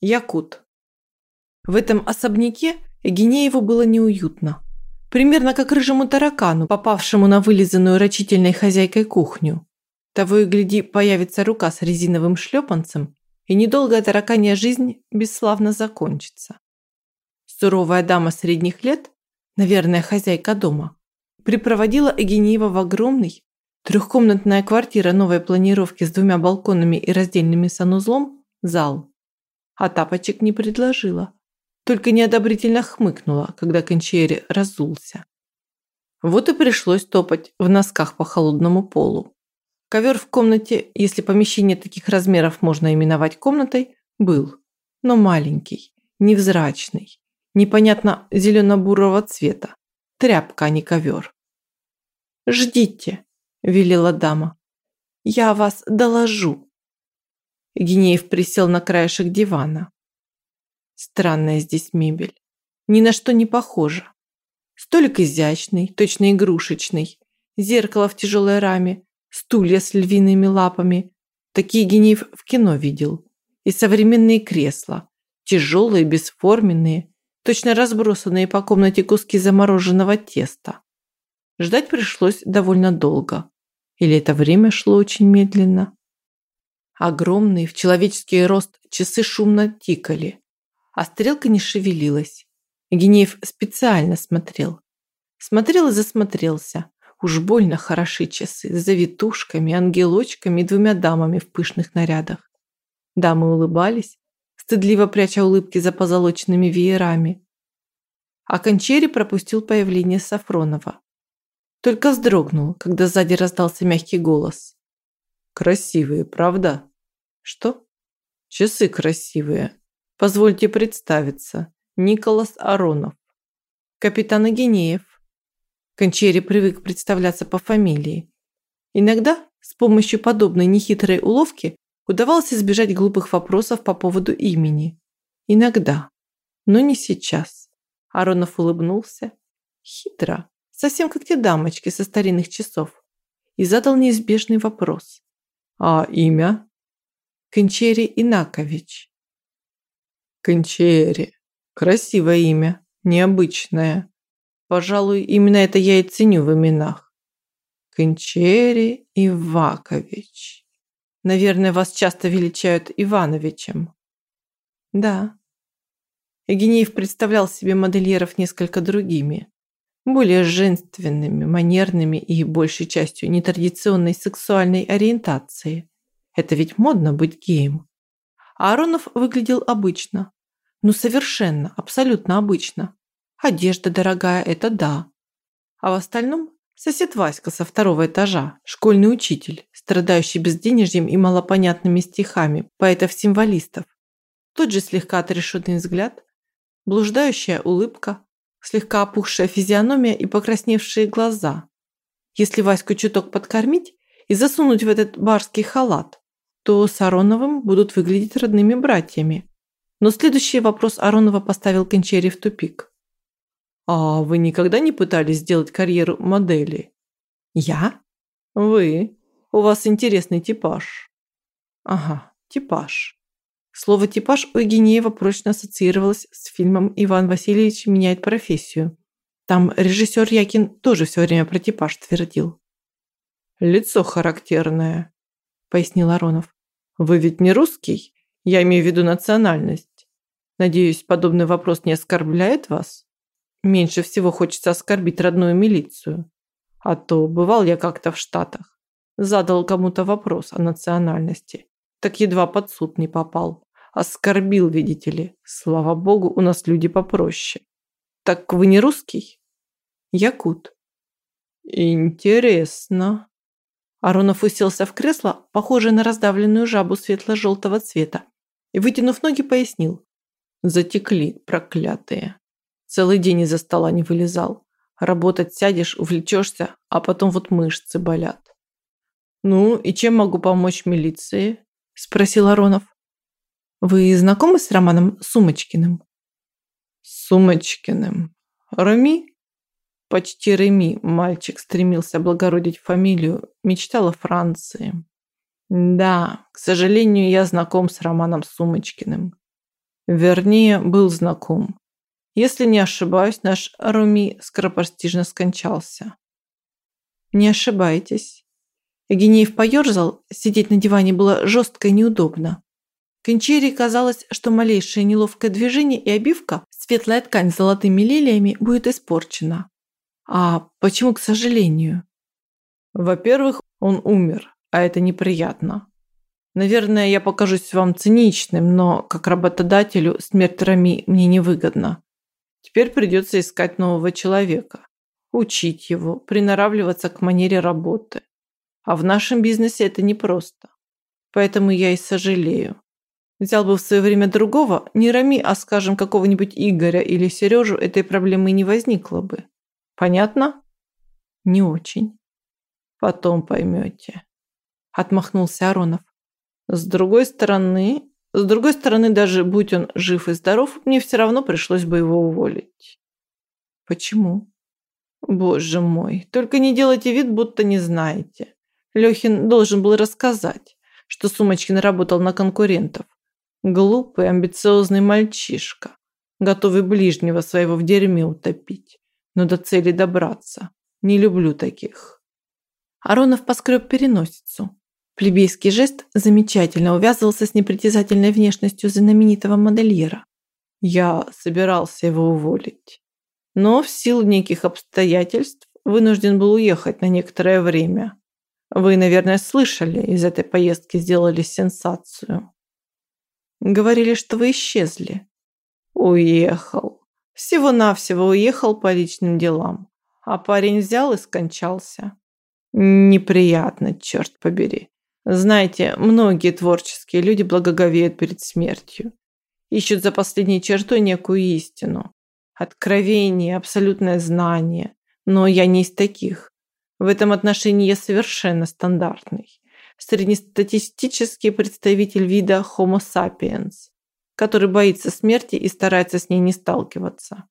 Якут. В этом особняке Эгинееву было неуютно. Примерно как рыжему таракану, попавшему на вылизанную рачительной хозяйкой кухню. Того и гляди, появится рука с резиновым шлепанцем, и недолгая тараканья жизнь бесславно закончится. Суровая дама средних лет, наверное, хозяйка дома, припроводила Эгинеева в огромный, трехкомнатная квартира новой планировки с двумя балконами и раздельным санузлом, зал. А тапочек не предложила только неодобрительно хмыкнула, когда Кончери разулся. Вот и пришлось топать в носках по холодному полу. Ковер в комнате, если помещение таких размеров можно именовать комнатой, был, но маленький, невзрачный, непонятно зелено-бурого цвета. Тряпка, а не ковер. «Ждите», – велела дама. «Я вас доложу». Гинеев присел на краешек дивана. Странная здесь мебель. Ни на что не похожа. Столик изящный, точно игрушечный. Зеркало в тяжелой раме. Стулья с львиными лапами. Такие Генеев в кино видел. И современные кресла. Тяжелые, бесформенные. Точно разбросанные по комнате куски замороженного теста. Ждать пришлось довольно долго. Или это время шло очень медленно. Огромные в человеческий рост часы шумно тикали а стрелка не шевелилась. Генеев специально смотрел. Смотрел и засмотрелся. Уж больно хороши часы с завитушками, ангелочками и двумя дамами в пышных нарядах. Дамы улыбались, стыдливо пряча улыбки за позолоченными веерами. А Кончери пропустил появление Сафронова. Только вздрогнул, когда сзади раздался мягкий голос. «Красивые, правда?» «Что?» «Часы красивые. Позвольте представиться. Николас Аронов. Капитан Агинеев. Кончери привык представляться по фамилии. Иногда с помощью подобной нехитрой уловки удавалось избежать глупых вопросов по поводу имени. Иногда. Но не сейчас. Аронов улыбнулся. Хитро. Совсем как те дамочки со старинных часов. И задал неизбежный вопрос. А имя? Кончери Инакович. Кончери. Красивое имя, необычное. Пожалуй, именно это я и ценю в именах. Кончери Ивакович. Наверное, вас часто величают Ивановичем. Да. Евгенеев представлял себе модельеров несколько другими. Более женственными, манерными и, большей частью, нетрадиционной сексуальной ориентации. Это ведь модно быть геем. Аронов выглядел обычно, ну, совершенно, абсолютно обычно. Одежда дорогая – это да. А в остальном сосед Васька со второго этажа, школьный учитель, страдающий безденежьем и малопонятными стихами поэтов-символистов. Тот же слегка отрешенный взгляд, блуждающая улыбка, слегка опухшая физиономия и покрасневшие глаза. Если Ваську чуток подкормить и засунуть в этот барский халат, то с Ароновым будут выглядеть родными братьями. Но следующий вопрос Аронова поставил Кончери в тупик. «А вы никогда не пытались сделать карьеру модели?» «Я?» «Вы. У вас интересный типаж». «Ага, типаж». Слово «типаж» у Евгениева прочно ассоциировалось с фильмом «Иван Васильевич меняет профессию». Там режиссер Якин тоже все время про типаж твердил. «Лицо характерное», – пояснил Аронов. «Вы ведь не русский?» Я имею в виду национальность. Надеюсь, подобный вопрос не оскорбляет вас? Меньше всего хочется оскорбить родную милицию. А то бывал я как-то в Штатах. Задал кому-то вопрос о национальности. Так едва под суд не попал. Оскорбил, видите ли. Слава богу, у нас люди попроще. Так вы не русский? Якут. Интересно. Аронов уселся в кресло, похожее на раздавленную жабу светло-желтого цвета, и, вытянув ноги, пояснил. Затекли, проклятые. Целый день из-за стола не вылезал. Работать сядешь, увлечешься, а потом вот мышцы болят. «Ну, и чем могу помочь милиции?» – спросил Аронов. «Вы знакомы с Романом Сумочкиным?» «Сумочкиным? Реми?» Почти Реми мальчик стремился облагородить фамилию, мечтал о Франции. Да, к сожалению, я знаком с Романом Сумочкиным. Вернее, был знаком. Если не ошибаюсь, наш Руми скоропостижно скончался. Не ошибаетесь. Евгенеев поерзал, сидеть на диване было жестко и неудобно. Кончере казалось, что малейшее неловкое движение и обивка, светлая ткань с золотыми лилиями, будет испорчена. А почему, к сожалению? Во-первых, он умер, а это неприятно. Наверное, я покажусь вам циничным, но как работодателю смерть Рами мне невыгодна. Теперь придется искать нового человека, учить его, приноравливаться к манере работы. А в нашем бизнесе это непросто. Поэтому я и сожалею. Взял бы в свое время другого, не Рами, а, скажем, какого-нибудь Игоря или Сережу, этой проблемы не возникло бы. Понятно? Не очень. Потом поймете. Отмахнулся Аронов. С другой стороны, с другой стороны, даже будь он жив и здоров, мне все равно пришлось бы его уволить. Почему? Боже мой, только не делайте вид, будто не знаете. Лехин должен был рассказать, что Сумочкин работал на конкурентов. Глупый, амбициозный мальчишка, готовый ближнего своего в дерьме утопить, но до цели добраться. Не люблю таких. Аронов поскреб переносицу. Плебейский жест замечательно увязывался с непритязательной внешностью знаменитого модельера. Я собирался его уволить. Но в силу неких обстоятельств вынужден был уехать на некоторое время. Вы, наверное, слышали, из этой поездки сделали сенсацию. Говорили, что вы исчезли. Уехал. Всего-навсего уехал по личным делам. А парень взял и скончался. Неприятно, черт побери. Знаете, многие творческие люди благоговеют перед смертью. Ищут за последней чертой некую истину. Откровение, абсолютное знание. Но я не из таких. В этом отношении я совершенно стандартный. Среднестатистический представитель вида Homo sapiens, который боится смерти и старается с ней не сталкиваться.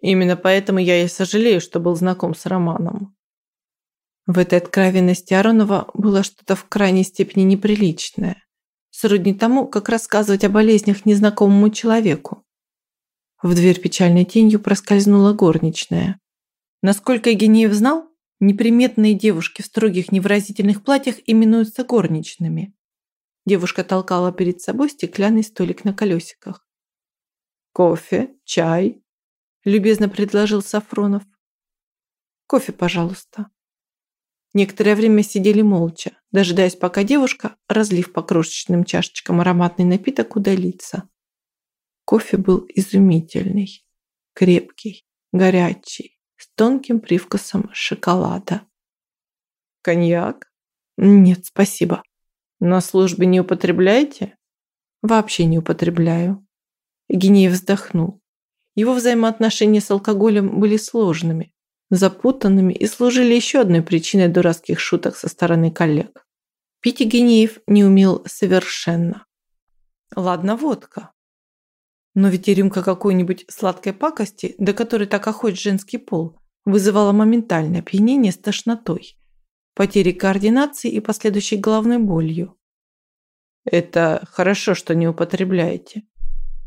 Именно поэтому я и сожалею, что был знаком с Романом. В этой откровенности Аронова было что-то в крайней степени неприличное, сродни тому, как рассказывать о болезнях незнакомому человеку. В дверь печальной тенью проскользнула горничная. Насколько Евгеньев знал, неприметные девушки в строгих невыразительных платьях именуются горничными. Девушка толкала перед собой стеклянный столик на колесиках. «Кофе? Чай?» – любезно предложил Сафронов. «Кофе, пожалуйста», Некоторое время сидели молча, дожидаясь, пока девушка, разлив по крошечным чашечкам ароматный напиток, удалится. Кофе был изумительный, крепкий, горячий, с тонким привкусом шоколада. «Коньяк?» «Нет, спасибо». «На службе не употребляете?» «Вообще не употребляю». Генеев вздохнул. Его взаимоотношения с алкоголем были сложными, запутанными и служили еще одной причиной дурацких шуток со стороны коллег. Пить Евгеньев не умел совершенно. Ладно, водка. Но ведь и рюмка какой-нибудь сладкой пакости, до которой так охоть женский пол, вызывала моментальное опьянение с тошнотой, потерей координации и последующей головной болью. Это хорошо, что не употребляете.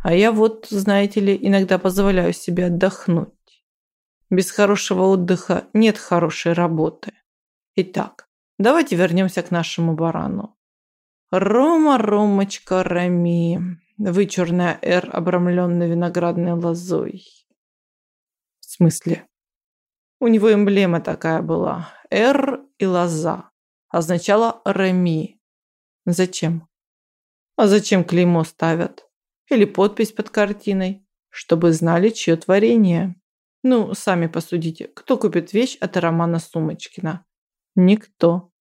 А я вот, знаете ли, иногда позволяю себе отдохнуть. Без хорошего отдыха нет хорошей работы. Итак, давайте вернемся к нашему барану. Рома, Ромочка, Рами. Вычурная «Р», обрамленная виноградной лозой. В смысле? У него эмблема такая была. «Р» и лоза. Означала «Рами». Зачем? А зачем клеймо ставят? Или подпись под картиной? Чтобы знали, чье творение. Ну, сами посудите, кто купит вещь от Романа Сумочкина? Никто.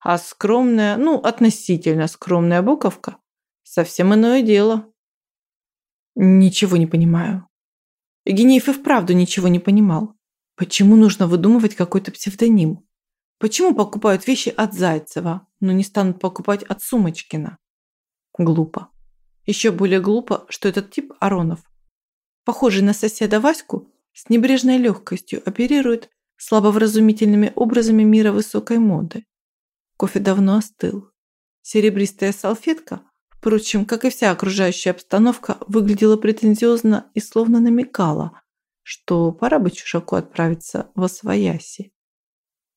А скромная, ну, относительно скромная буковка – совсем иное дело. Ничего не понимаю. Евгеньев и вправду ничего не понимал. Почему нужно выдумывать какой-то псевдоним? Почему покупают вещи от Зайцева, но не станут покупать от Сумочкина? Глупо. Еще более глупо, что этот тип Аронов, похожий на соседа Ваську, с небрежной легкостью оперирует слабовразумительными образами мира высокой моды. Кофе давно остыл. Серебристая салфетка Впрочем, как и вся окружающая обстановка, выглядела претензиозно и словно намекала, что пора бы чужаку отправиться во свояси.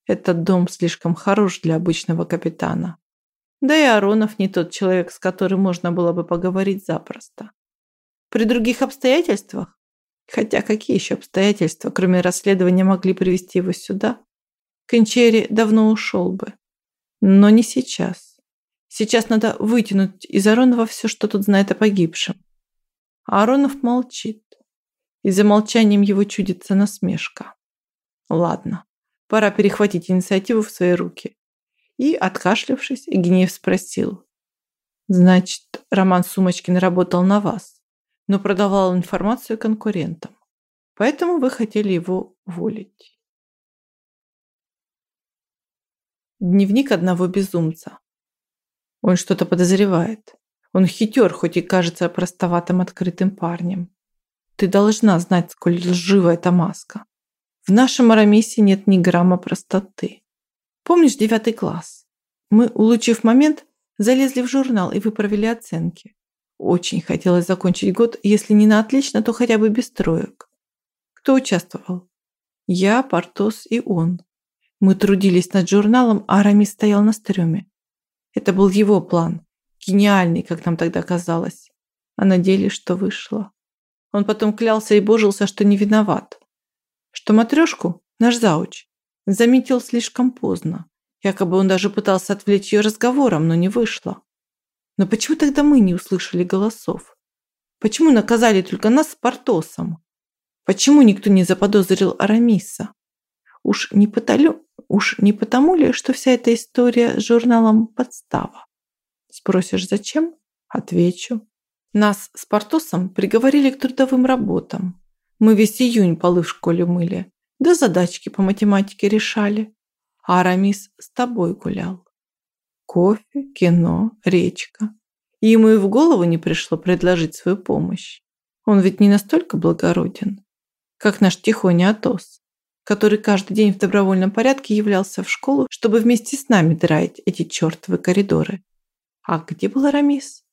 Этот дом слишком хорош для обычного капитана. Да и Аронов не тот человек, с которым можно было бы поговорить запросто. При других обстоятельствах, хотя какие еще обстоятельства, кроме расследования, могли привести его сюда, Кончери давно ушел бы. Но не сейчас. Сейчас надо вытянуть из Аронова все, что тут знает о погибшем. А Аронов молчит. И за молчанием его чудится насмешка. Ладно, пора перехватить инициативу в свои руки. И, откашлявшись, Гнев спросил. Значит, Роман Сумочкин работал на вас, но продавал информацию конкурентам. Поэтому вы хотели его уволить. Дневник одного безумца. Он что-то подозревает. Он хитер, хоть и кажется простоватым открытым парнем. Ты должна знать, сколь лжива эта маска. В нашем Арамисе нет ни грамма простоты. Помнишь девятый класс? Мы, улучив момент, залезли в журнал и выправили оценки. Очень хотелось закончить год, если не на отлично, то хотя бы без троек. Кто участвовал? Я, Портос и он. Мы трудились над журналом, а Арамис стоял на стреме. Это был его план. Гениальный, как нам тогда казалось. А на деле что вышло? Он потом клялся и божился, что не виноват. Что матрешку, наш зауч, заметил слишком поздно. Якобы он даже пытался отвлечь ее разговором, но не вышло. Но почему тогда мы не услышали голосов? Почему наказали только нас с Портосом? Почему никто не заподозрил Арамиса? Уж не, потому, уж не потому ли, что вся эта история с журналом подстава? Спросишь, зачем? Отвечу. Нас с Портосом приговорили к трудовым работам. Мы весь июнь полы в школе мыли, да задачки по математике решали. А Арамис с тобой гулял. Кофе, кино, речка. И ему и в голову не пришло предложить свою помощь. Он ведь не настолько благороден, как наш Тихоня Атос, который каждый день в добровольном порядке являлся в школу, чтобы вместе с нами драить эти чертовы коридоры. А где был Арамис?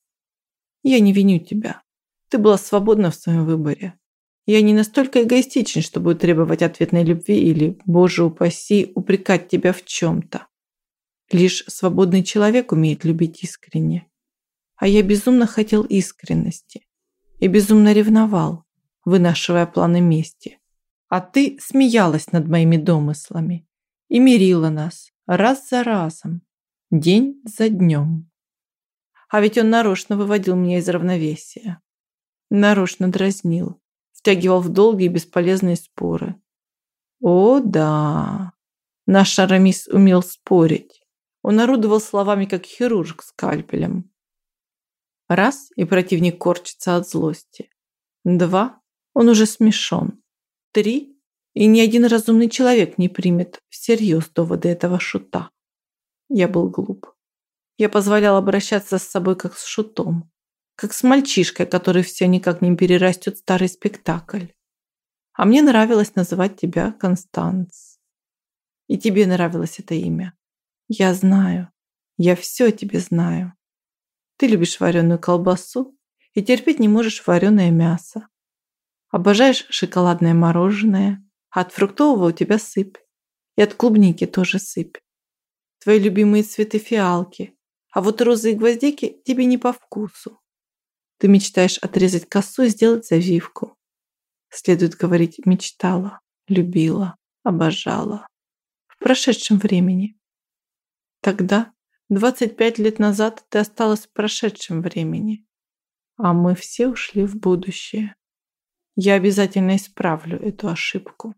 Я не виню тебя. Ты была свободна в своем выборе. Я не настолько эгоистичен, чтобы требовать ответной любви или, боже упаси, упрекать тебя в чем-то. Лишь свободный человек умеет любить искренне. А я безумно хотел искренности и безумно ревновал, вынашивая планы мести. А ты смеялась над моими домыслами и мирила нас раз за разом, день за днем. А ведь он нарочно выводил меня из равновесия. Нарочно дразнил, втягивал в долгие бесполезные споры. О, да, наш Арамис умел спорить. Он орудовал словами, как хирург скальпелем. Раз, и противник корчится от злости. Два, он уже смешон. Три, и ни один разумный человек не примет всерьез доводы этого шута. Я был глуп. Я позволял обращаться с собой как с шутом, как с мальчишкой, который все никак не перерастет старый спектакль. А мне нравилось называть тебя Констанц. И тебе нравилось это имя. Я знаю. Я все о тебе знаю. Ты любишь вареную колбасу и терпеть не можешь вареное мясо. Обожаешь шоколадное мороженое, а от фруктового у тебя сыпь. И от клубники тоже сыпь. Твои любимые цветы фиалки, а вот розы и гвоздики тебе не по вкусу. Ты мечтаешь отрезать косу и сделать завивку. Следует говорить мечтала, любила, обожала. В прошедшем времени. Тогда, 25 лет назад, ты осталась в прошедшем времени. А мы все ушли в будущее. Я обязательно исправлю эту ошибку.